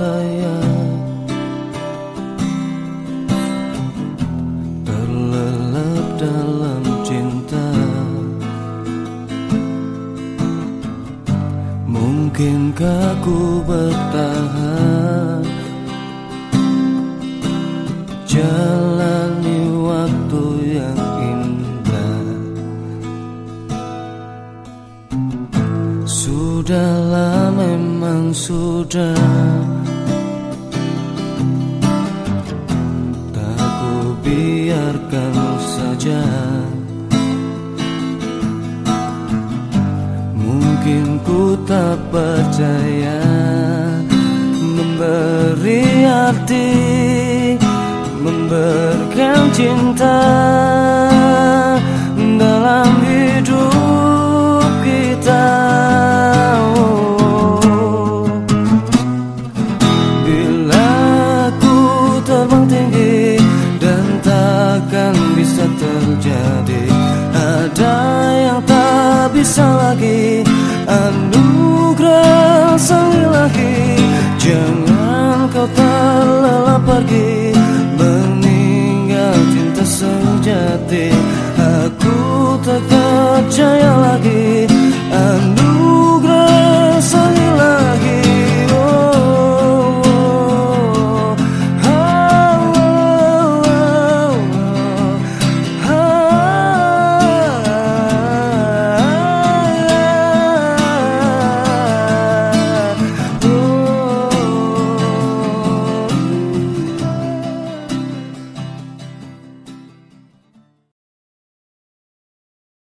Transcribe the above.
daya Terlelap dalam cinta. Mungkinkah ku bertahan? Sudahlah memang sudah. Tak ku biarkan saja. Mungkin ku tak percaya Memberi arti Memberikan cinta bisa lagi. Anugerah sang ilahi Jangan kau terlelap pergi. Meninggal cinta sejati. Aku tak percaya lagi.